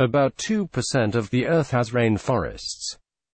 About 2% of the Earth has rainforests.